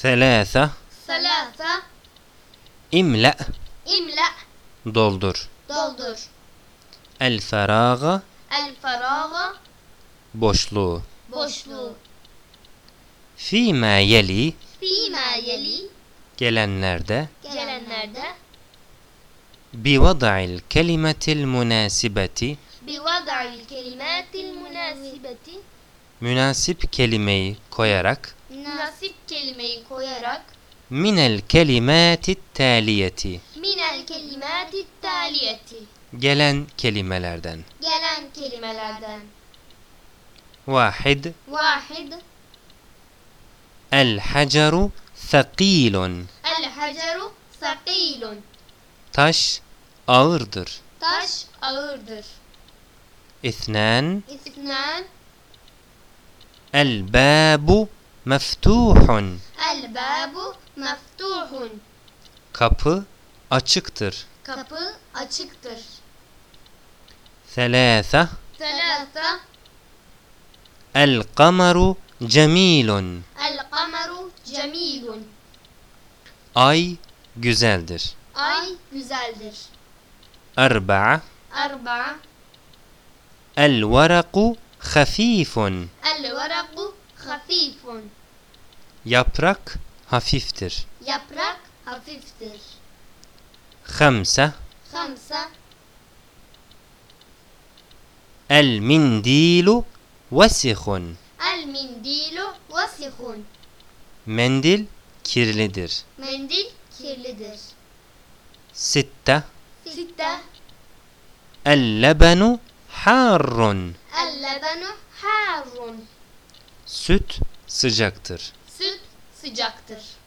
Selâse. Selâse. İmle. İmle. Doldur. Doldur. El ferâga. El ferâga. Boşluğu. Boşluğu. Fîmâ yeli. Fîmâ yeli. Gelenlerde. Gelenlerde. Bivada'il kelimetil münasibeti. Bivada'il kelimetil münasibeti. Münasip kelimeyi koyarak kelimeyi koyarak من الكلمات التالية من الكلمات التالية gelen kelimelerden gelen kelimelerden واحد واحد الحجر ثقيل الحجر ثقيل taş ağırdır taş ağırdır اثنان اثنان الباب مفتوح. الباب مفتوح. kapı açıktır kapı açıktır ثلاثة. ثلاثة. القمر جميل. القمر جميل. ay güzeldir ay güzeldir أربعة. أربعة. الورق خفيف. الورق خفيف. Yaprak hafiftir. Yaprak hafiftir. Hamsa. Hamsa. El mindilu vasihun. El mindilu vasihun. Mendil kirlidir. Mendil kirlidir. Sitte. Sitte. El lebenu harrun. El lebenu harrun. Süt sıcaktır sıcaktır